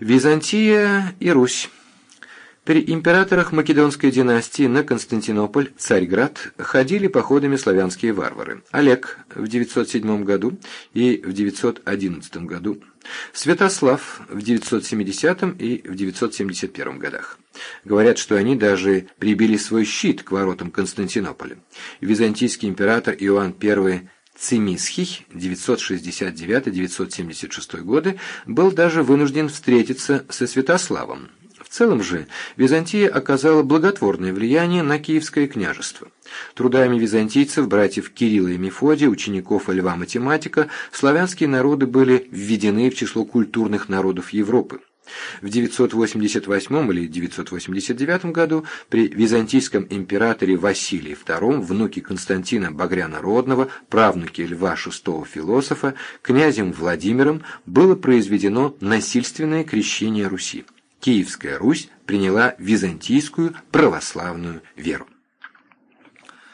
Византия и Русь. При императорах Македонской династии на Константинополь, Царьград, ходили походами славянские варвары. Олег в 907 году и в 911 году, Святослав в 970 и в 971 годах. Говорят, что они даже прибили свой щит к воротам Константинополя. Византийский император Иоанн I Цимисхий 969-976 годы был даже вынужден встретиться со Святославом. В целом же Византия оказала благотворное влияние на Киевское княжество. Трудами византийцев, братьев Кирилла и Мефодия, учеников Льва Математика, славянские народы были введены в число культурных народов Европы. В 988 или 989 году при византийском императоре Василии II, внуке Константина Багряна-Родного, правнуке Льва VI философа, князем Владимиром было произведено насильственное крещение Руси. Киевская Русь приняла византийскую православную веру.